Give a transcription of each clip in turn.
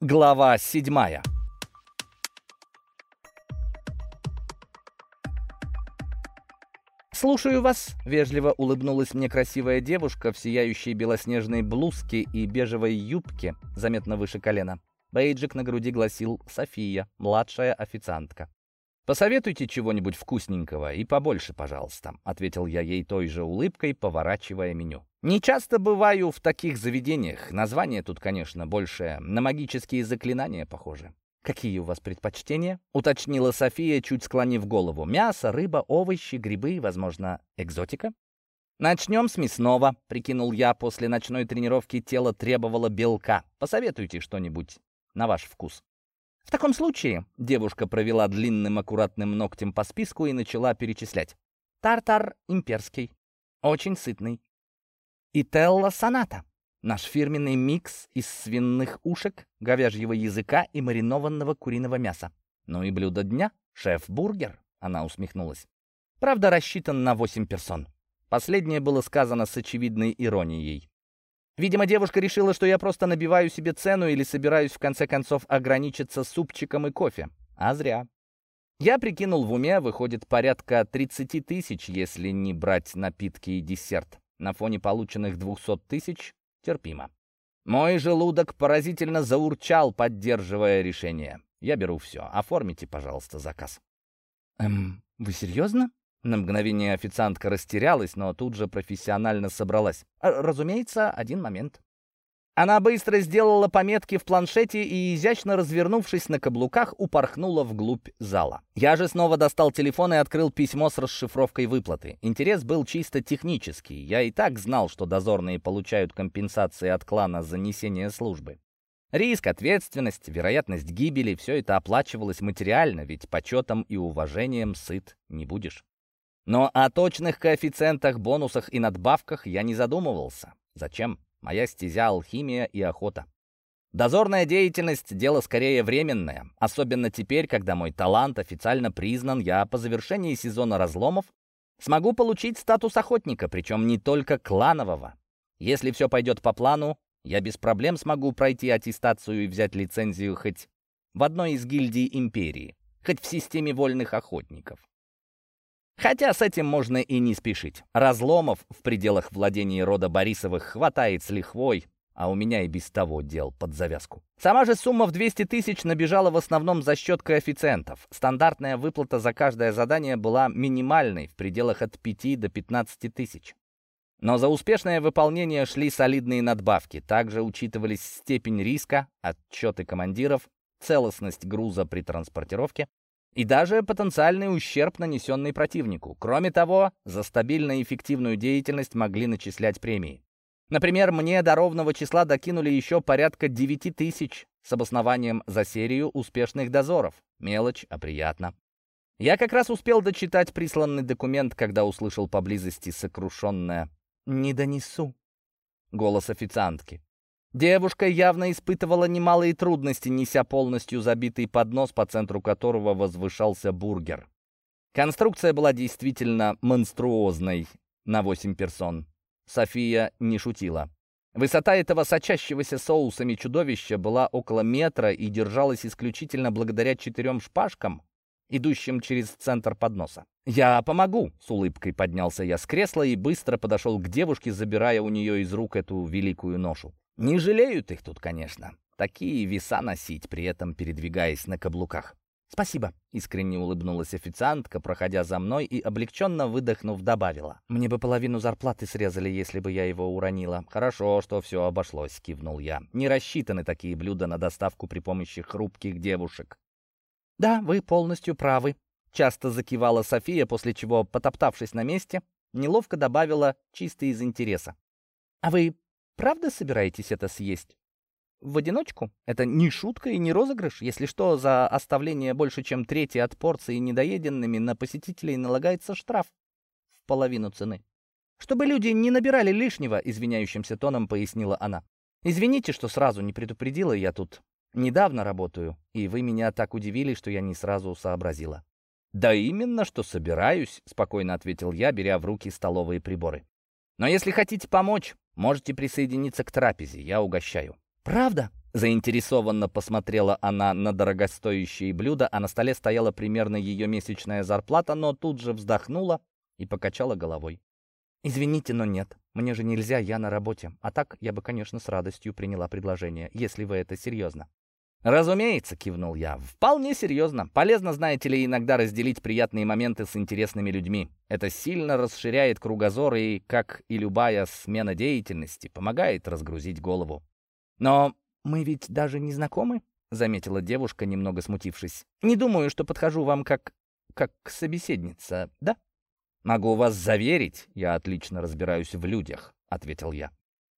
Глава седьмая. «Слушаю вас», — вежливо улыбнулась мне красивая девушка в сияющей белоснежной блузке и бежевой юбке, заметно выше колена. Бейджик на груди гласил «София, младшая официантка». «Посоветуйте чего-нибудь вкусненького и побольше, пожалуйста», — ответил я ей той же улыбкой, поворачивая меню. «Не часто бываю в таких заведениях. Название тут, конечно, больше на магические заклинания похоже». «Какие у вас предпочтения?» — уточнила София, чуть склонив голову. «Мясо, рыба, овощи, грибы, возможно, экзотика?» «Начнем с мясного», — прикинул я. После ночной тренировки тело требовало белка. «Посоветуйте что-нибудь на ваш вкус». В таком случае девушка провела длинным аккуратным ногтем по списку и начала перечислять. Тартар имперский, очень сытный. И Телла соната, наш фирменный микс из свиных ушек, говяжьего языка и маринованного куриного мяса. Ну и блюдо дня — шеф-бургер, она усмехнулась. Правда, рассчитан на 8 персон. Последнее было сказано с очевидной иронией. Видимо, девушка решила, что я просто набиваю себе цену или собираюсь в конце концов ограничиться супчиком и кофе. А зря. Я прикинул в уме, выходит порядка 30 тысяч, если не брать напитки и десерт. На фоне полученных 200 тысяч терпимо. Мой желудок поразительно заурчал, поддерживая решение. Я беру все. Оформите, пожалуйста, заказ. Эм, вы серьезно? На мгновение официантка растерялась, но тут же профессионально собралась. Разумеется, один момент. Она быстро сделала пометки в планшете и, изящно развернувшись на каблуках, упорхнула вглубь зала. Я же снова достал телефон и открыл письмо с расшифровкой выплаты. Интерес был чисто технический. Я и так знал, что дозорные получают компенсации от клана за несение службы. Риск, ответственность, вероятность гибели — все это оплачивалось материально, ведь почетом и уважением сыт не будешь. Но о точных коэффициентах, бонусах и надбавках я не задумывался. Зачем? Моя стезя — алхимия и охота. Дозорная деятельность — дело скорее временное, особенно теперь, когда мой талант официально признан, я по завершении сезона разломов смогу получить статус охотника, причем не только кланового. Если все пойдет по плану, я без проблем смогу пройти аттестацию и взять лицензию хоть в одной из гильдий империи, хоть в системе вольных охотников. Хотя с этим можно и не спешить. Разломов в пределах владений рода Борисовых хватает с лихвой, а у меня и без того дел под завязку. Сама же сумма в 200 тысяч набежала в основном за счет коэффициентов. Стандартная выплата за каждое задание была минимальной, в пределах от 5 до 15 тысяч. Но за успешное выполнение шли солидные надбавки. Также учитывались степень риска, отчеты командиров, целостность груза при транспортировке, и даже потенциальный ущерб, нанесенный противнику. Кроме того, за стабильно эффективную деятельность могли начислять премии. Например, мне до ровного числа докинули еще порядка 9 тысяч с обоснованием за серию успешных дозоров. Мелочь, а приятно. Я как раз успел дочитать присланный документ, когда услышал поблизости сокрушенное «Не донесу» голос официантки. Девушка явно испытывала немалые трудности, неся полностью забитый поднос, по центру которого возвышался бургер. Конструкция была действительно монструозной на 8 персон. София не шутила. Высота этого сочащегося соусами чудовища была около метра и держалась исключительно благодаря четырем шпажкам, идущим через центр подноса. «Я помогу!» — с улыбкой поднялся я с кресла и быстро подошел к девушке, забирая у нее из рук эту великую ношу. Не жалеют их тут, конечно. Такие веса носить, при этом передвигаясь на каблуках. «Спасибо», — искренне улыбнулась официантка, проходя за мной и, облегченно выдохнув, добавила. «Мне бы половину зарплаты срезали, если бы я его уронила». «Хорошо, что все обошлось», — кивнул я. «Не рассчитаны такие блюда на доставку при помощи хрупких девушек». «Да, вы полностью правы», — часто закивала София, после чего, потоптавшись на месте, неловко добавила чисто из интереса. «А вы Правда собираетесь это съесть? В одиночку? Это не шутка и не розыгрыш. Если что, за оставление больше, чем трети от порции недоеденными на посетителей налагается штраф в половину цены. Чтобы люди не набирали лишнего, извиняющимся тоном пояснила она. Извините, что сразу не предупредила, я тут недавно работаю, и вы меня так удивили, что я не сразу сообразила. «Да именно, что собираюсь», — спокойно ответил я, беря в руки столовые приборы. «Но если хотите помочь, Можете присоединиться к трапезе, я угощаю». «Правда?» Заинтересованно посмотрела она на дорогостоящие блюда, а на столе стояла примерно ее месячная зарплата, но тут же вздохнула и покачала головой. «Извините, но нет. Мне же нельзя, я на работе. А так я бы, конечно, с радостью приняла предложение, если вы это серьезно». «Разумеется», — кивнул я. «Вполне серьезно. Полезно, знаете ли, иногда разделить приятные моменты с интересными людьми. Это сильно расширяет кругозор и, как и любая смена деятельности, помогает разгрузить голову. Но мы ведь даже не знакомы?» — заметила девушка, немного смутившись. «Не думаю, что подхожу вам как... как собеседница, да?» «Могу вас заверить, я отлично разбираюсь в людях», — ответил я.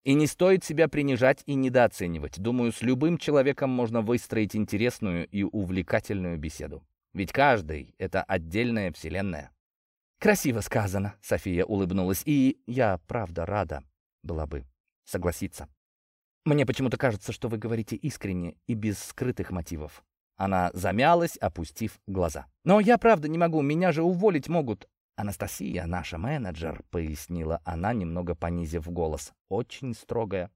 «И не стоит себя принижать и недооценивать. Думаю, с любым человеком можно выстроить интересную и увлекательную беседу. Ведь каждый — это отдельная вселенная». «Красиво сказано», — София улыбнулась. «И я, правда, рада была бы согласиться. Мне почему-то кажется, что вы говорите искренне и без скрытых мотивов». Она замялась, опустив глаза. «Но я правда не могу, меня же уволить могут. «Анастасия, наша менеджер», — пояснила она, немного понизив голос, — «очень строгая.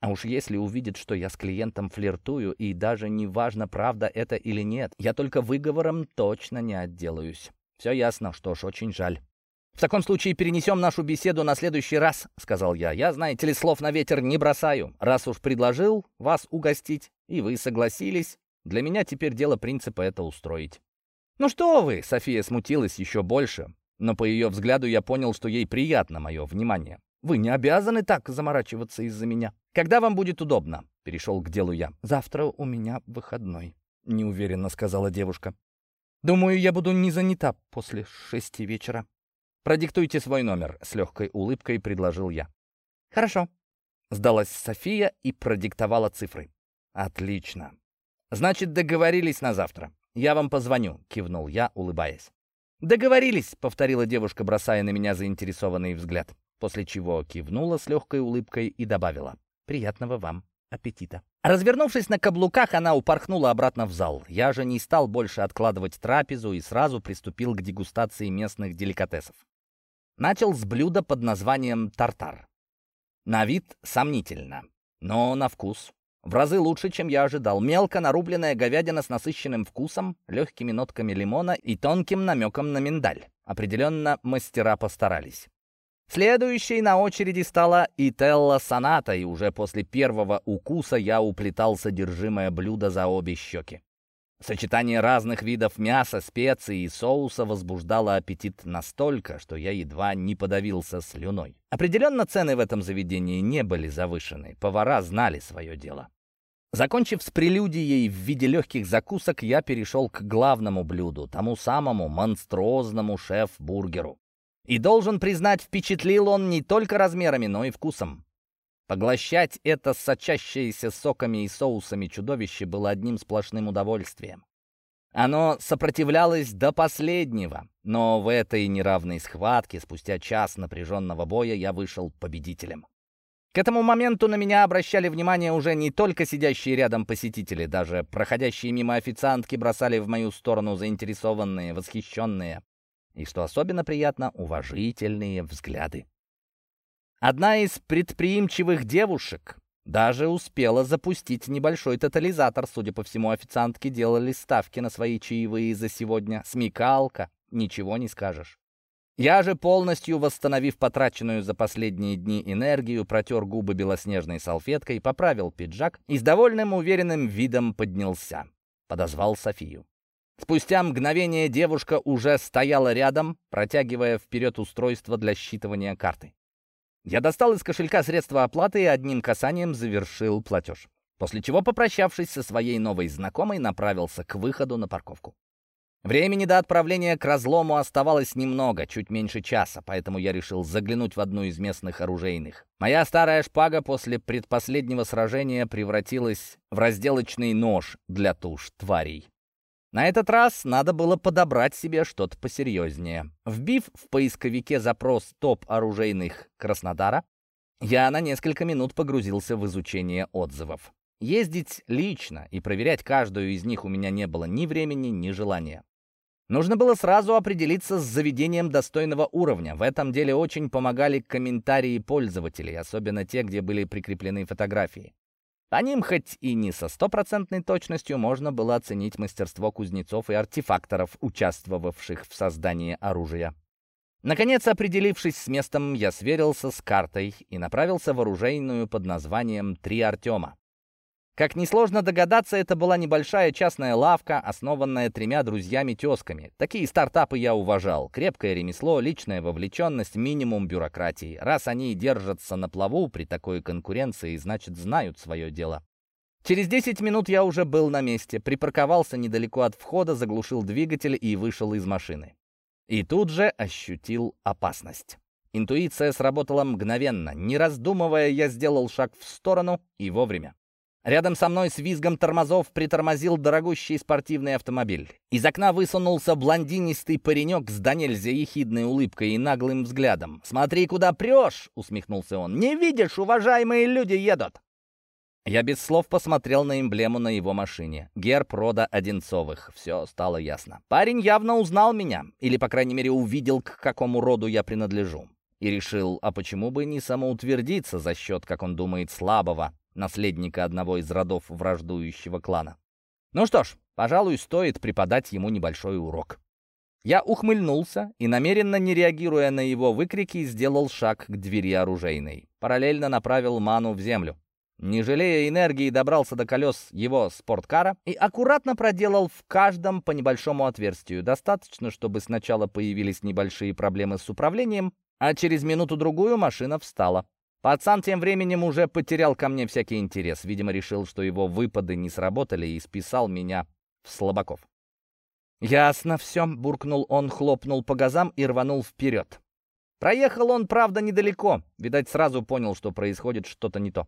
А уж если увидит, что я с клиентом флиртую, и даже не важно, правда это или нет, я только выговором точно не отделаюсь. Все ясно, что ж, очень жаль». «В таком случае перенесем нашу беседу на следующий раз», — сказал я. «Я, знаете ли, слов на ветер не бросаю. Раз уж предложил вас угостить, и вы согласились, для меня теперь дело принципа это устроить». «Ну что вы!» — София смутилась еще больше но по ее взгляду я понял, что ей приятно мое внимание. «Вы не обязаны так заморачиваться из-за меня. Когда вам будет удобно?» — перешел к делу я. «Завтра у меня выходной», — неуверенно сказала девушка. «Думаю, я буду не занята после шести вечера». «Продиктуйте свой номер», — с легкой улыбкой предложил я. «Хорошо», — сдалась София и продиктовала цифры. «Отлично. Значит, договорились на завтра. Я вам позвоню», — кивнул я, улыбаясь. «Договорились», — повторила девушка, бросая на меня заинтересованный взгляд, после чего кивнула с легкой улыбкой и добавила «Приятного вам аппетита». Развернувшись на каблуках, она упорхнула обратно в зал. Я же не стал больше откладывать трапезу и сразу приступил к дегустации местных деликатесов. Начал с блюда под названием «тартар». На вид сомнительно, но на вкус в разы лучше, чем я ожидал. Мелко нарубленная говядина с насыщенным вкусом, легкими нотками лимона и тонким намеком на миндаль. Определенно, мастера постарались. Следующей на очереди стала Ителла Соната, и уже после первого укуса я уплетал содержимое блюда за обе щеки. Сочетание разных видов мяса, специй и соуса возбуждало аппетит настолько, что я едва не подавился слюной. Определенно цены в этом заведении не были завышены, повара знали свое дело. Закончив с прелюдией в виде легких закусок, я перешел к главному блюду, тому самому монструозному шеф-бургеру. И должен признать, впечатлил он не только размерами, но и вкусом. Поглощать это сочащееся соками и соусами чудовище было одним сплошным удовольствием. Оно сопротивлялось до последнего, но в этой неравной схватке спустя час напряженного боя я вышел победителем. К этому моменту на меня обращали внимание уже не только сидящие рядом посетители, даже проходящие мимо официантки бросали в мою сторону заинтересованные, восхищенные и, что особенно приятно, уважительные взгляды. Одна из предприимчивых девушек даже успела запустить небольшой тотализатор. Судя по всему, официантки делали ставки на свои чаевые за сегодня. Смекалка, ничего не скажешь. Я же, полностью восстановив потраченную за последние дни энергию, протер губы белоснежной салфеткой, поправил пиджак и с довольным уверенным видом поднялся. Подозвал Софию. Спустя мгновение девушка уже стояла рядом, протягивая вперед устройство для считывания карты. Я достал из кошелька средства оплаты и одним касанием завершил платеж. После чего, попрощавшись со своей новой знакомой, направился к выходу на парковку. Времени до отправления к разлому оставалось немного, чуть меньше часа, поэтому я решил заглянуть в одну из местных оружейных. Моя старая шпага после предпоследнего сражения превратилась в разделочный нож для туш тварей. На этот раз надо было подобрать себе что-то посерьезнее. Вбив в поисковике запрос «топ оружейных Краснодара», я на несколько минут погрузился в изучение отзывов. Ездить лично и проверять каждую из них у меня не было ни времени, ни желания. Нужно было сразу определиться с заведением достойного уровня. В этом деле очень помогали комментарии пользователей, особенно те, где были прикреплены фотографии. По ним хоть и не со стопроцентной точностью можно было оценить мастерство кузнецов и артефакторов, участвовавших в создании оружия. Наконец, определившись с местом, я сверился с картой и направился в оружейную под названием «Три Артема». Как несложно догадаться, это была небольшая частная лавка, основанная тремя друзьями-тезками. Такие стартапы я уважал. Крепкое ремесло, личная вовлеченность, минимум бюрократии. Раз они держатся на плаву при такой конкуренции, значит, знают свое дело. Через 10 минут я уже был на месте, припарковался недалеко от входа, заглушил двигатель и вышел из машины. И тут же ощутил опасность. Интуиция сработала мгновенно. Не раздумывая, я сделал шаг в сторону и вовремя. Рядом со мной с визгом тормозов притормозил дорогущий спортивный автомобиль. Из окна высунулся блондинистый паренек с до нельзя ехидной улыбкой и наглым взглядом. «Смотри, куда прешь!» — усмехнулся он. «Не видишь, уважаемые люди едут!» Я без слов посмотрел на эмблему на его машине. Герб рода Одинцовых. Все стало ясно. Парень явно узнал меня, или, по крайней мере, увидел, к какому роду я принадлежу. И решил, а почему бы не самоутвердиться за счет, как он думает, слабого, наследника одного из родов враждующего клана. Ну что ж, пожалуй, стоит преподать ему небольшой урок. Я ухмыльнулся и, намеренно не реагируя на его выкрики, сделал шаг к двери оружейной. Параллельно направил ману в землю. Не жалея энергии, добрался до колес его спорткара и аккуратно проделал в каждом по небольшому отверстию. Достаточно, чтобы сначала появились небольшие проблемы с управлением, а через минуту-другую машина встала. Пацан тем временем уже потерял ко мне всякий интерес. Видимо, решил, что его выпады не сработали и списал меня в слабаков. «Ясно все», — буркнул он, хлопнул по газам и рванул вперед. Проехал он, правда, недалеко. Видать, сразу понял, что происходит что-то не то.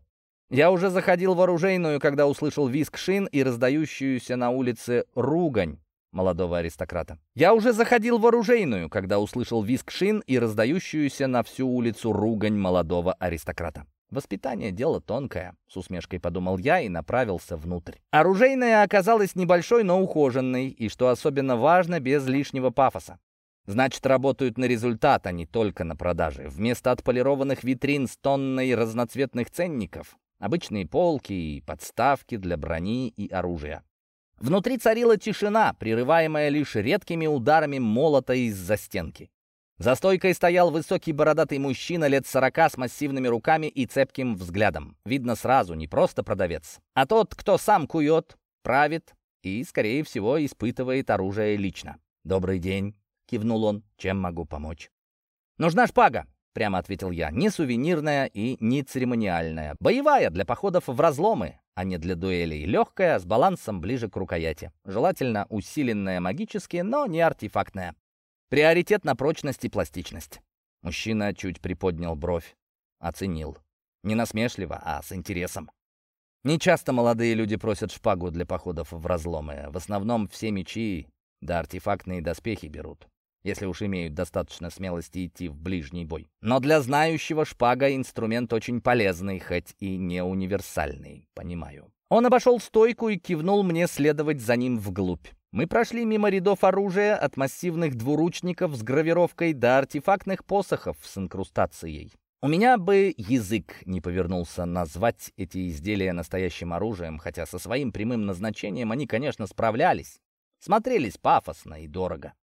Я уже заходил в оружейную, когда услышал визг шин и раздающуюся на улице ругань молодого аристократа. Я уже заходил в оружейную, когда услышал визг шин и раздающуюся на всю улицу ругань молодого аристократа. «Воспитание — дело тонкое», — с усмешкой подумал я и направился внутрь. Оружейная оказалась небольшой, но ухоженной, и, что особенно важно, без лишнего пафоса. Значит, работают на результат, а не только на продаже. Вместо отполированных витрин с тонной разноцветных ценников — обычные полки и подставки для брони и оружия. Внутри царила тишина, прерываемая лишь редкими ударами молота из-за стенки. За стойкой стоял высокий бородатый мужчина лет сорока с массивными руками и цепким взглядом. Видно сразу, не просто продавец, а тот, кто сам кует, правит и, скорее всего, испытывает оружие лично. «Добрый день», — кивнул он, — «чем могу помочь?» «Нужна шпага», — прямо ответил я, — «не сувенирная и не церемониальная. Боевая, для походов в разломы, а не для дуэлей. Легкая, с балансом ближе к рукояти. Желательно усиленная магически, но не артефактная. Приоритет на прочность и пластичность. Мужчина чуть приподнял бровь. Оценил. Не насмешливо, а с интересом. Не часто молодые люди просят шпагу для походов в разломы. В основном все мечи да артефактные доспехи берут если уж имеют достаточно смелости идти в ближний бой. Но для знающего шпага инструмент очень полезный, хоть и не универсальный, понимаю. Он обошел стойку и кивнул мне следовать за ним вглубь. Мы прошли мимо рядов оружия, от массивных двуручников с гравировкой до артефактных посохов с инкрустацией. У меня бы язык не повернулся назвать эти изделия настоящим оружием, хотя со своим прямым назначением они, конечно, справлялись. Смотрелись пафосно и дорого.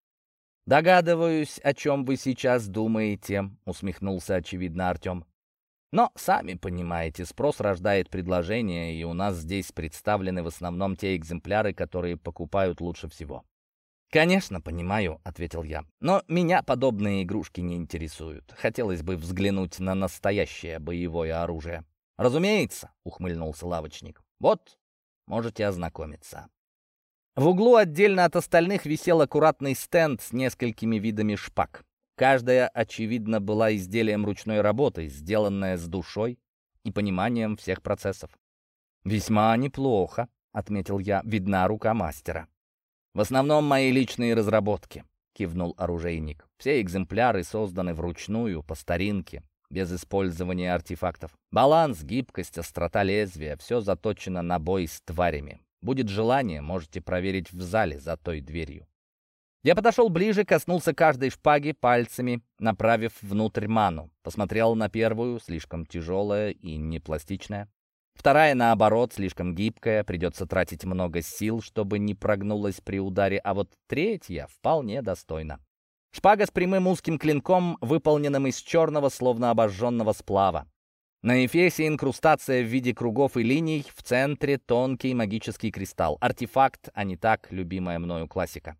«Догадываюсь, о чем вы сейчас думаете», — усмехнулся очевидно Артем. «Но, сами понимаете, спрос рождает предложение, и у нас здесь представлены в основном те экземпляры, которые покупают лучше всего». «Конечно, понимаю», — ответил я. «Но меня подобные игрушки не интересуют. Хотелось бы взглянуть на настоящее боевое оружие». «Разумеется», — ухмыльнулся лавочник. «Вот, можете ознакомиться». В углу отдельно от остальных висел аккуратный стенд с несколькими видами шпаг. Каждая, очевидно, была изделием ручной работы, сделанная с душой и пониманием всех процессов. «Весьма неплохо», — отметил я, — «видна рука мастера». «В основном мои личные разработки», — кивнул оружейник. «Все экземпляры созданы вручную, по старинке, без использования артефактов. Баланс, гибкость, острота лезвия — все заточено на бой с тварями. Будет желание, можете проверить в зале за той дверью. Я подошел ближе, коснулся каждой шпаги пальцами, направив внутрь ману. Посмотрел на первую, слишком тяжелая и непластичная. Вторая, наоборот, слишком гибкая, придется тратить много сил, чтобы не прогнулась при ударе, а вот третья вполне достойна. Шпага с прямым узким клинком, выполненным из черного, словно обожженного сплава. На эфесе инкрустация в виде кругов и линий, в центре тонкий магический кристалл. Артефакт, а не так, любимая мною классика.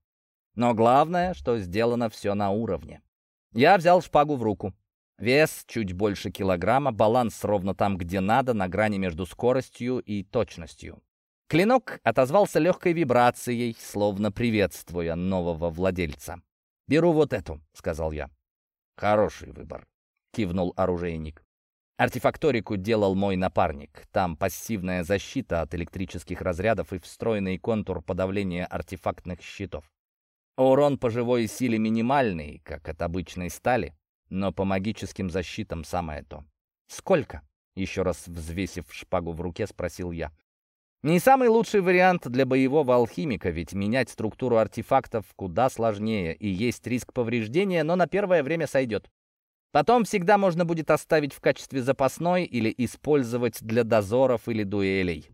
Но главное, что сделано все на уровне. Я взял шпагу в руку. Вес чуть больше килограмма, баланс ровно там, где надо, на грани между скоростью и точностью. Клинок отозвался легкой вибрацией, словно приветствуя нового владельца. «Беру вот эту», — сказал я. «Хороший выбор», — кивнул оружейник. Артефакторику делал мой напарник. Там пассивная защита от электрических разрядов и встроенный контур подавления артефактных щитов. Урон по живой силе минимальный, как от обычной стали, но по магическим защитам самое то. «Сколько?» — еще раз взвесив шпагу в руке, спросил я. Не самый лучший вариант для боевого алхимика, ведь менять структуру артефактов куда сложнее, и есть риск повреждения, но на первое время сойдет. Потом всегда можно будет оставить в качестве запасной или использовать для дозоров или дуэлей.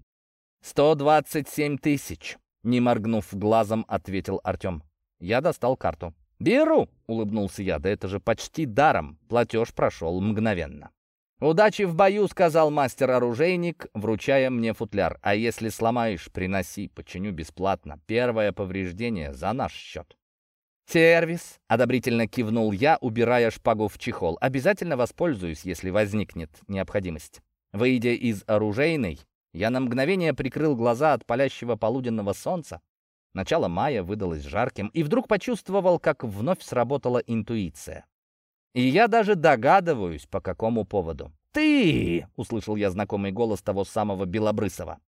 «127 тысяч», — не моргнув глазом, ответил Артем. Я достал карту. «Беру!» — улыбнулся я. «Да это же почти даром!» Платеж прошел мгновенно. «Удачи в бою!» — сказал мастер-оружейник, вручая мне футляр. «А если сломаешь, приноси, починю бесплатно. Первое повреждение за наш счет». «Сервис!» — одобрительно кивнул я, убирая шпагу в чехол. «Обязательно воспользуюсь, если возникнет необходимость». Выйдя из оружейной, я на мгновение прикрыл глаза от палящего полуденного солнца Начало мая выдалось жарким, и вдруг почувствовал, как вновь сработала интуиция. И я даже догадываюсь, по какому поводу. «Ты!» — услышал я знакомый голос того самого Белобрысова.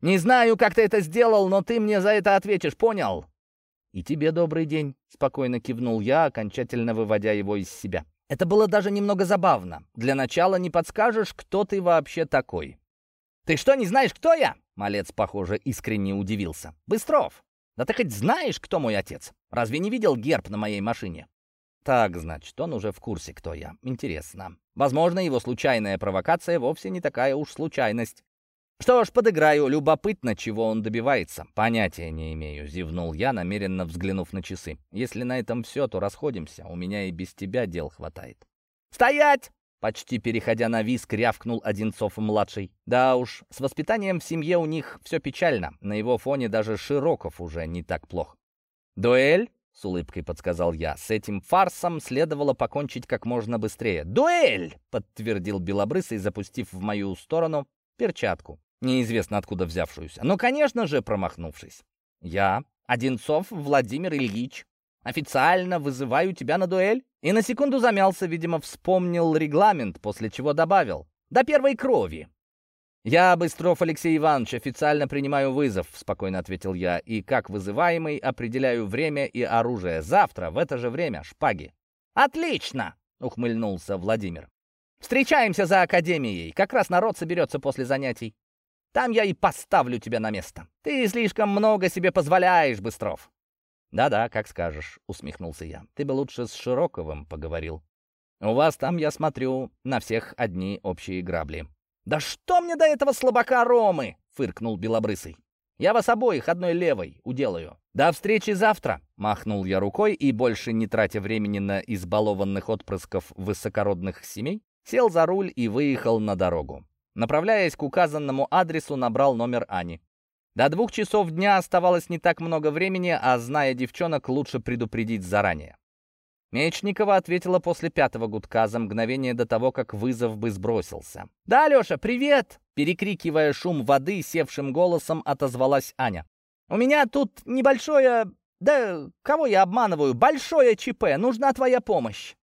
«Не знаю, как ты это сделал, но ты мне за это ответишь, понял?» «И тебе добрый день», — спокойно кивнул я, окончательно выводя его из себя. Это было даже немного забавно. Для начала не подскажешь, кто ты вообще такой. «Ты что, не знаешь, кто я?» Малец, похоже, искренне удивился. «Быстров! Да ты хоть знаешь, кто мой отец? Разве не видел герб на моей машине? Так, значит, он уже в курсе, кто я. Интересно. Возможно, его случайная провокация вовсе не такая уж случайность. Что ж, подыграю. Любопытно, чего он добивается. Понятия не имею, зевнул я, намеренно взглянув на часы. Если на этом все, то расходимся. У меня и без тебя дел хватает. «Стоять!» Почти переходя на виск, рявкнул Одинцов-младший. Да уж, с воспитанием в семье у них все печально. На его фоне даже Широков уже не так плох. «Дуэль?» — с улыбкой подсказал я. «С этим фарсом следовало покончить как можно быстрее». «Дуэль!» — подтвердил Белобрысый, запустив в мою сторону перчатку, неизвестно откуда взявшуюся. Но, конечно же, промахнувшись. «Я, Одинцов Владимир Ильич, официально вызываю тебя на дуэль?» И на секунду замялся, видимо, вспомнил регламент, после чего добавил «До первой крови». «Я, Быстров Алексей Иванович, официально принимаю вызов», — спокойно ответил я, «и как вызываемый определяю время и оружие. Завтра, в это же время, шпаги». «Отлично!» — ухмыльнулся Владимир. «Встречаемся за академией. Как раз народ соберется после занятий. Там я и поставлю тебя на место. Ты слишком много себе позволяешь, Быстров». «Да-да, как скажешь», — усмехнулся я. «Ты бы лучше с Широковым поговорил. У вас там, я смотрю, на всех одни общие грабли». «Да что мне до этого слабака Ромы?» — фыркнул Белобрысый. «Я вас обоих одной левой уделаю». «До встречи завтра!» — махнул я рукой и, больше не тратя времени на избалованных отпрысков высокородных семей, сел за руль и выехал на дорогу. Направляясь к указанному адресу, набрал номер Ани. До двух часов дня оставалось не так много времени, а зная девчонок, лучше предупредить заранее. Мечникова ответила после пятого гудка за мгновение до того, как вызов бы сбросился. «Да, Леша, привет!» Перекрикивая шум воды, севшим голосом отозвалась Аня. «У меня тут небольшое... Да кого я обманываю? Большое ЧП. Нужна твоя помощь».